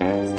Stop